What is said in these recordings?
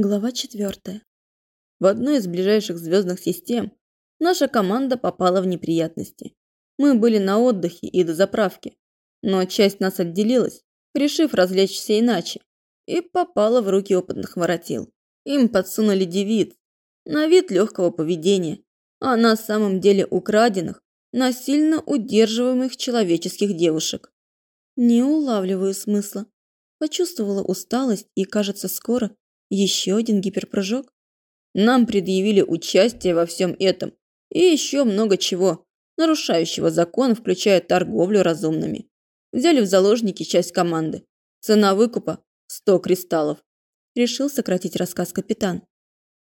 Глава четвертая. В одной из ближайших звездных систем наша команда попала в неприятности. Мы были на отдыхе и до заправки, но часть нас отделилась, решив развлечься иначе, и попала в руки опытных воротил. Им подсунули девиц, на вид легкого поведения, а на самом деле украденных, насильно удерживаемых человеческих девушек. Не улавливаю смысла. Почувствовала усталость и, кажется, скоро еще один гиперпрыжок? Нам предъявили участие во всем этом и еще много чего, нарушающего закон, включая торговлю разумными. Взяли в заложники часть команды. Цена выкупа – 100 кристаллов. Решил сократить рассказ капитан.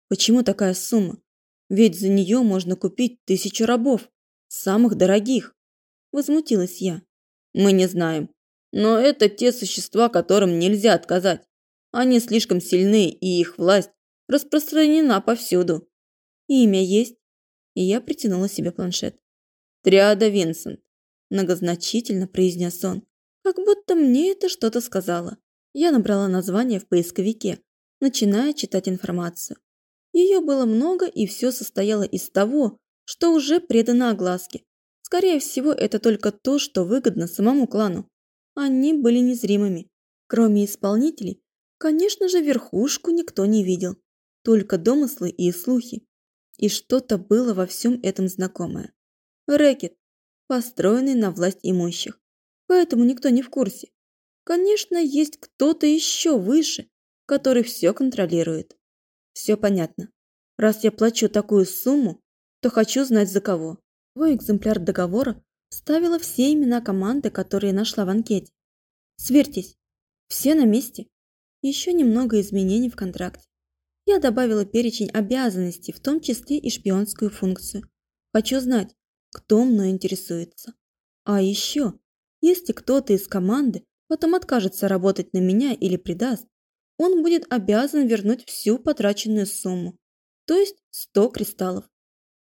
Почему такая сумма? Ведь за нее можно купить тысячу рабов, самых дорогих. Возмутилась я. Мы не знаем. Но это те существа, которым нельзя отказать. Они слишком сильны, и их власть распространена повсюду. Имя есть. И я притянула себе планшет. Триада Винсент. Многозначительно произнес он. Как будто мне это что-то сказала. Я набрала название в поисковике, начиная читать информацию. Ее было много, и все состояло из того, что уже предано огласке. Скорее всего, это только то, что выгодно самому клану. Они были незримыми. Кроме исполнителей, Конечно же, верхушку никто не видел, только домыслы и слухи. И что-то было во всем этом знакомое. Рэкет, построенный на власть имущих. Поэтому никто не в курсе. Конечно, есть кто-то еще выше, который все контролирует. Все понятно. Раз я плачу такую сумму, то хочу знать за кого. Свой экземпляр договора ставила все имена команды, которые нашла в анкете. Сверьтесь, все на месте. Еще немного изменений в контракте. Я добавила перечень обязанностей, в том числе и шпионскую функцию. Хочу знать, кто мной интересуется. А еще, если кто-то из команды потом откажется работать на меня или предаст, он будет обязан вернуть всю потраченную сумму, то есть 100 кристаллов.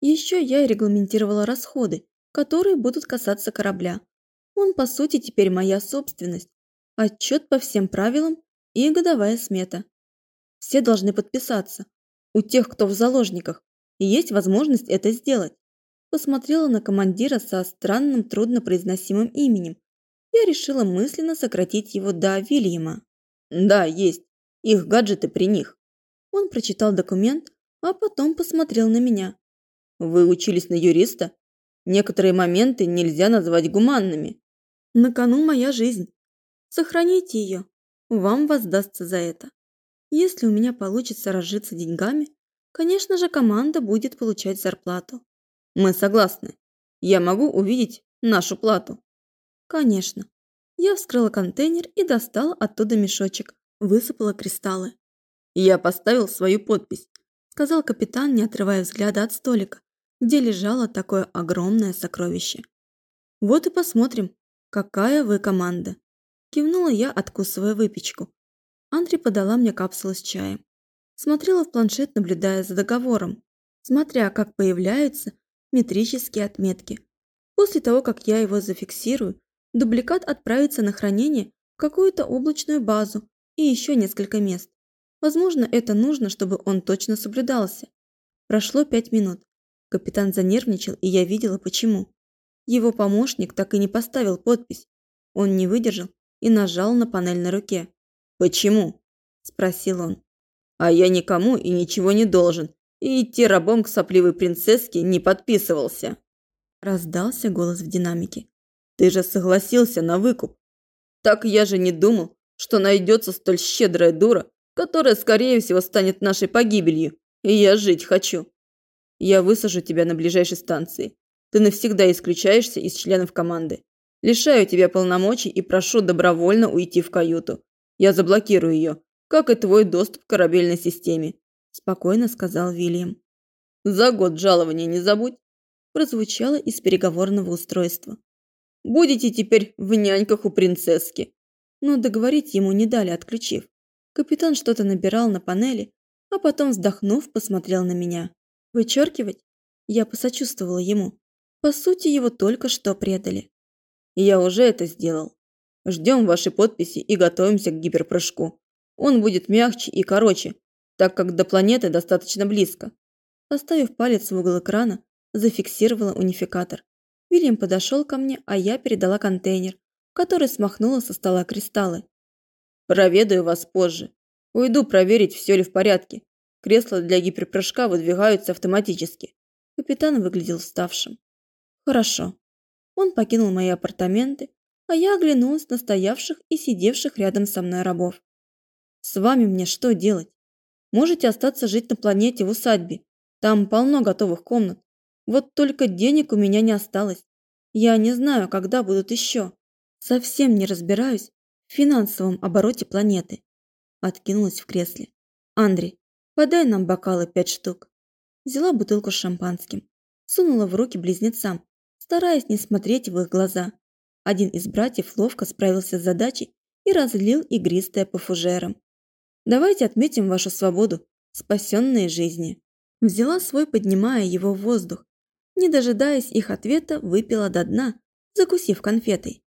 Еще я регламентировала расходы, которые будут касаться корабля. Он, по сути, теперь моя собственность. Отчет по всем правилам и годовая смета. Все должны подписаться. У тех, кто в заложниках, есть возможность это сделать. Посмотрела на командира со странным труднопроизносимым именем. Я решила мысленно сократить его до Вильяма. Да, есть. Их гаджеты при них. Он прочитал документ, а потом посмотрел на меня. Вы учились на юриста? Некоторые моменты нельзя назвать гуманными. На кону моя жизнь. Сохраните ее вам воздастся за это. Если у меня получится разжиться деньгами, конечно же, команда будет получать зарплату. Мы согласны. Я могу увидеть нашу плату. Конечно. Я вскрыла контейнер и достала оттуда мешочек, высыпала кристаллы. Я поставил свою подпись, сказал капитан, не отрывая взгляда от столика, где лежало такое огромное сокровище. Вот и посмотрим, какая вы команда. Кивнула я, откусывая выпечку. Андри подала мне капсулу с чаем. Смотрела в планшет, наблюдая за договором, смотря, как появляются метрические отметки. После того, как я его зафиксирую, дубликат отправится на хранение в какую-то облачную базу и еще несколько мест. Возможно, это нужно, чтобы он точно соблюдался. Прошло пять минут. Капитан занервничал, и я видела, почему. Его помощник так и не поставил подпись. Он не выдержал и нажал на панель на руке. «Почему?» – спросил он. «А я никому и ничего не должен, и идти рабом к сопливой принцесске не подписывался». Раздался голос в динамике. «Ты же согласился на выкуп. Так я же не думал, что найдется столь щедрая дура, которая, скорее всего, станет нашей погибелью, и я жить хочу. Я высажу тебя на ближайшей станции. Ты навсегда исключаешься из членов команды. Лишаю тебя полномочий и прошу добровольно уйти в каюту. Я заблокирую ее, как и твой доступ к корабельной системе», – спокойно сказал Вильям. «За год жалования не забудь», – прозвучало из переговорного устройства. «Будете теперь в няньках у принцесски». Но договорить ему не дали, отключив. Капитан что-то набирал на панели, а потом, вздохнув, посмотрел на меня. «Вычеркивать?» Я посочувствовала ему. По сути, его только что предали. Я уже это сделал. Ждем вашей подписи и готовимся к гиперпрыжку. Он будет мягче и короче, так как до планеты достаточно близко. Поставив палец в угол экрана, зафиксировала унификатор. Вильям подошел ко мне, а я передала контейнер, который смахнула со стола кристаллы. «Проведаю вас позже. Уйду проверить, все ли в порядке. Кресла для гиперпрыжка выдвигаются автоматически». Капитан выглядел уставшим. «Хорошо». Он покинул мои апартаменты, а я оглянулась на стоявших и сидевших рядом со мной рабов. «С вами мне что делать? Можете остаться жить на планете в усадьбе. Там полно готовых комнат. Вот только денег у меня не осталось. Я не знаю, когда будут еще. Совсем не разбираюсь в финансовом обороте планеты. Откинулась в кресле. Андрей, подай нам бокалы пять штук. Взяла бутылку с шампанским. Сунула в руки близнецам, стараясь не смотреть в их глаза. Один из братьев ловко справился с задачей и разлил игристое по фужерам. Давайте отметим вашу свободу, спасенные жизни. Взяла свой, поднимая его в воздух. Не дожидаясь их ответа, выпила до дна, закусив конфетой.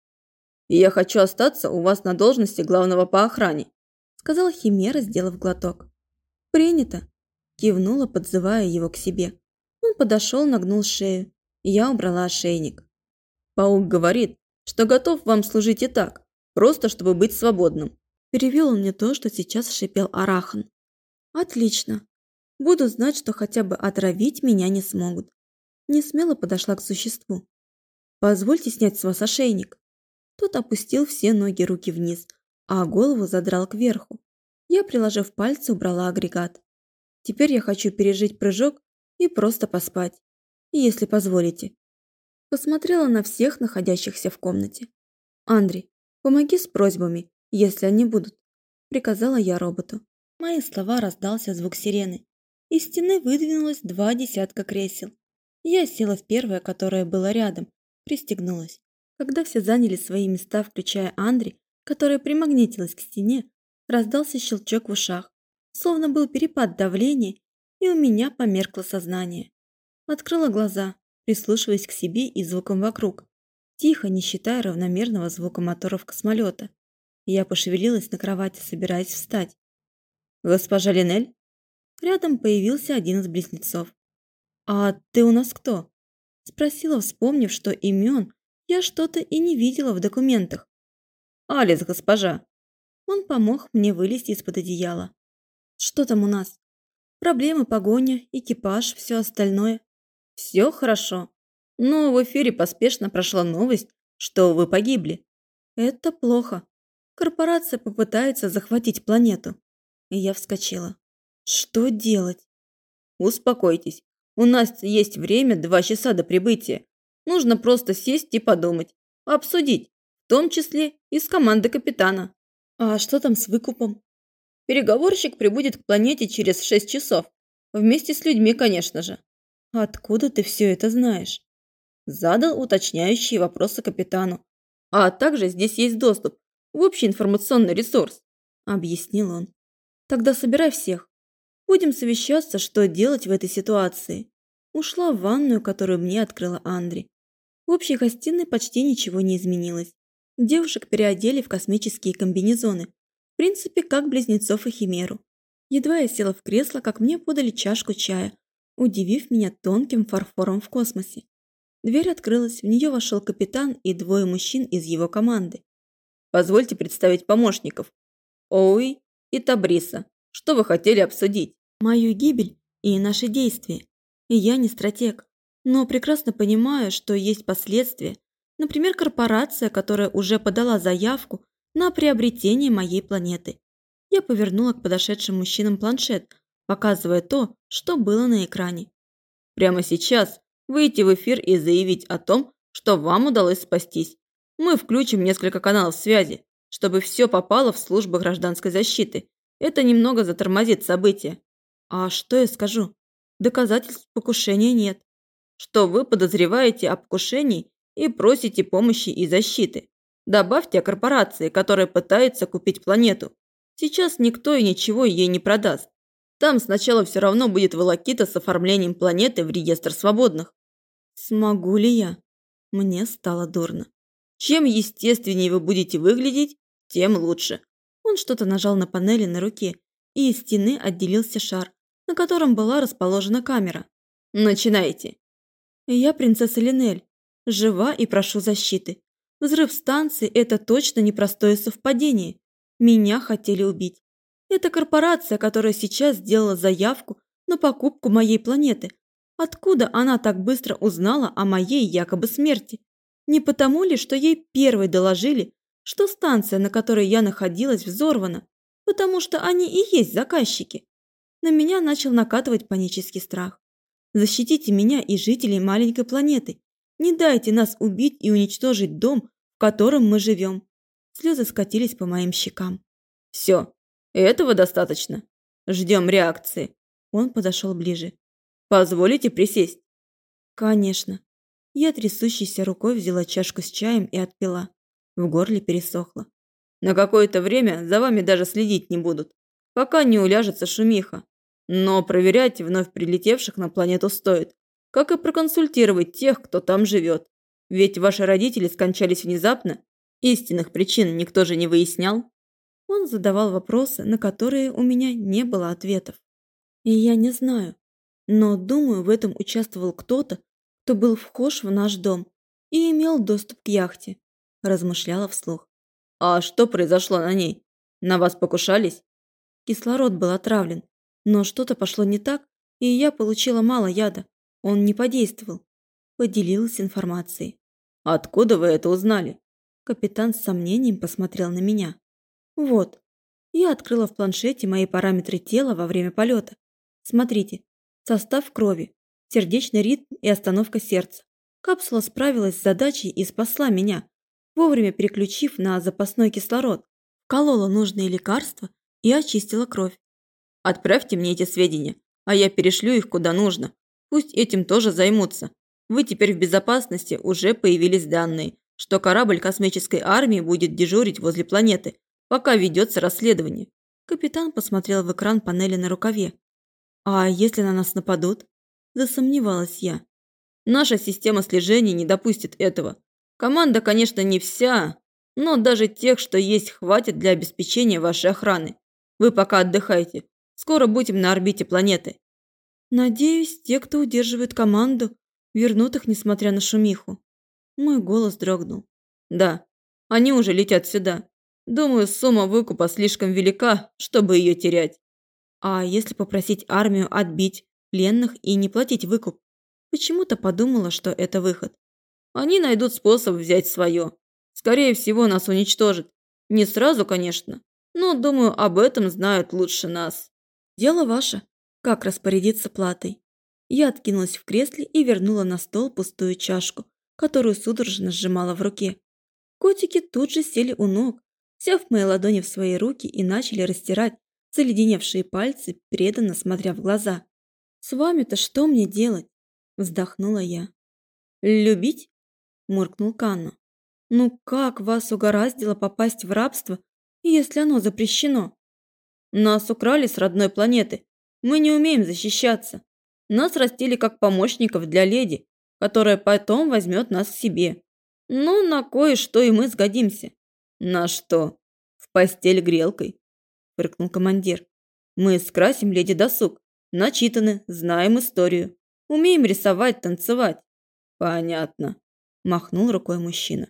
«Я хочу остаться у вас на должности главного по охране», сказала Химера, сделав глоток. «Принято», кивнула, подзывая его к себе. Он подошел, нагнул шею, я убрала ошейник. «Паук говорит, что готов вам служить и так, просто чтобы быть свободным». Перевел он мне то, что сейчас шипел Арахан. «Отлично. Буду знать, что хотя бы отравить меня не смогут». Не смело подошла к существу. «Позвольте снять с вас ошейник». Тот опустил все ноги руки вниз, а голову задрал кверху. Я, приложив пальцы, убрала агрегат. Теперь я хочу пережить прыжок и просто поспать, если позволите. Посмотрела на всех находящихся в комнате. «Андрей, помоги с просьбами, если они будут», – приказала я роботу. Мои слова раздался звук сирены. Из стены выдвинулось два десятка кресел. Я села в первое, которое было рядом, пристегнулась. Когда все заняли свои места, включая Андри, которая примагнитилась к стене, раздался щелчок в ушах, словно был перепад давления, и у меня померкло сознание. Открыла глаза, прислушиваясь к себе и звукам вокруг, тихо, не считая равномерного звука моторов космолета. Я пошевелилась на кровати, собираясь встать. «Госпожа Линель?» Рядом появился один из близнецов. «А ты у нас кто?» Спросила, вспомнив, что имен я что-то и не видела в документах. «Алис, госпожа!» Он помог мне вылезти из-под одеяла. «Что там у нас?» «Проблемы, погоня, экипаж, все остальное». «Все хорошо. Но в эфире поспешно прошла новость, что вы погибли». «Это плохо. Корпорация попытается захватить планету». И я вскочила. «Что делать?» «Успокойтесь. У нас есть время два часа до прибытия. Нужно просто сесть и подумать, обсудить, в том числе и с командой капитана. А что там с выкупом? Переговорщик прибудет к планете через 6 часов. Вместе с людьми, конечно же. Откуда ты все это знаешь? Задал уточняющие вопросы капитану. А также здесь есть доступ в общий информационный ресурс. Объяснил он. Тогда собирай всех. Будем совещаться, что делать в этой ситуации. Ушла в ванную, которую мне открыла Андри. В общей гостиной почти ничего не изменилось. Девушек переодели в космические комбинезоны. В принципе, как близнецов и химеру. Едва я села в кресло, как мне подали чашку чая, удивив меня тонким фарфором в космосе. Дверь открылась, в нее вошел капитан и двое мужчин из его команды. «Позвольте представить помощников. Оуи и Табриса. Что вы хотели обсудить?» «Мою гибель и наши действия. Я не стратег но прекрасно понимаю, что есть последствия. Например, корпорация, которая уже подала заявку на приобретение моей планеты. Я повернула к подошедшим мужчинам планшет, показывая то, что было на экране. Прямо сейчас выйти в эфир и заявить о том, что вам удалось спастись. Мы включим несколько каналов связи, чтобы все попало в службу гражданской защиты. Это немного затормозит события. А что я скажу? Доказательств покушения нет что вы подозреваете о покушении и просите помощи и защиты. Добавьте о корпорации, которая пытается купить планету. Сейчас никто и ничего ей не продаст. Там сначала все равно будет волокита с оформлением планеты в реестр свободных. Смогу ли я? Мне стало дурно. Чем естественнее вы будете выглядеть, тем лучше. Он что-то нажал на панели на руке, и из стены отделился шар, на котором была расположена камера. «Начинайте!» Я принцесса Линель, жива и прошу защиты. Взрыв станции – это точно непростое совпадение. Меня хотели убить. Это корпорация, которая сейчас сделала заявку на покупку моей планеты. Откуда она так быстро узнала о моей якобы смерти? Не потому ли, что ей первой доложили, что станция, на которой я находилась, взорвана? Потому что они и есть заказчики. На меня начал накатывать панический страх. Защитите меня и жителей маленькой планеты. Не дайте нас убить и уничтожить дом, в котором мы живем. Слезы скатились по моим щекам. Все, этого достаточно. Ждем реакции. Он подошел ближе. Позволите присесть? Конечно. Я трясущейся рукой взяла чашку с чаем и отпила. В горле пересохло. На какое-то время за вами даже следить не будут, пока не уляжется шумиха. Но проверять вновь прилетевших на планету стоит, как и проконсультировать тех, кто там живет. Ведь ваши родители скончались внезапно, истинных причин никто же не выяснял. Он задавал вопросы, на которые у меня не было ответов. И я не знаю, но думаю, в этом участвовал кто-то, кто был вхож в наш дом и имел доступ к яхте, размышляла вслух. А что произошло на ней? На вас покушались? Кислород был отравлен, но что-то пошло не так, и я получила мало яда. Он не подействовал. Поделилась информацией. Откуда вы это узнали? Капитан с сомнением посмотрел на меня. Вот. Я открыла в планшете мои параметры тела во время полета. Смотрите. Состав крови, сердечный ритм и остановка сердца. Капсула справилась с задачей и спасла меня, вовремя переключив на запасной кислород. Колола нужные лекарства и очистила кровь. Отправьте мне эти сведения, а я перешлю их куда нужно. Пусть этим тоже займутся. Вы теперь в безопасности, уже появились данные, что корабль космической армии будет дежурить возле планеты, пока ведется расследование. Капитан посмотрел в экран панели на рукаве. А если на нас нападут? Засомневалась я. Наша система слежения не допустит этого. Команда, конечно, не вся, но даже тех, что есть, хватит для обеспечения вашей охраны. Вы пока отдыхайте. Скоро будем на орбите планеты. Надеюсь, те, кто удерживает команду, вернут их, несмотря на шумиху. Мой голос дрогнул. Да, они уже летят сюда. Думаю, сумма выкупа слишком велика, чтобы ее терять. А если попросить армию отбить пленных и не платить выкуп? Почему-то подумала, что это выход. Они найдут способ взять свое. Скорее всего, нас уничтожат. Не сразу, конечно, но, думаю, об этом знают лучше нас. Дело ваше, как распорядиться платой. Я откинулась в кресле и вернула на стол пустую чашку, которую судорожно сжимала в руке. Котики тут же сели у ног, взяв мои ладони в свои руки и начали растирать заледеневшие пальцы, преданно смотря в глаза. «С вами-то что мне делать?» – вздохнула я. «Любить?» – муркнул Канна. «Ну как вас угораздило попасть в рабство, если оно запрещено?» Нас украли с родной планеты. Мы не умеем защищаться. Нас растили как помощников для леди, которая потом возьмет нас к себе. Ну, на кое-что и мы сгодимся. На что? В постель грелкой, фыркнул командир. Мы скрасим леди досуг. Начитаны, знаем историю. Умеем рисовать, танцевать. Понятно, махнул рукой мужчина.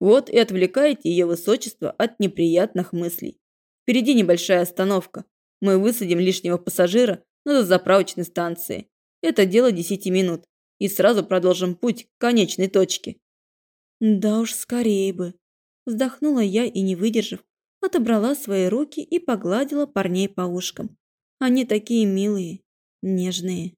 Вот и отвлекаете ее высочество от неприятных мыслей. Впереди небольшая остановка. Мы высадим лишнего пассажира на заправочной станции. Это дело 10 минут. И сразу продолжим путь к конечной точке. Да уж скорее бы. Вздохнула я и, не выдержав, отобрала свои руки и погладила парней по ушкам. Они такие милые, нежные.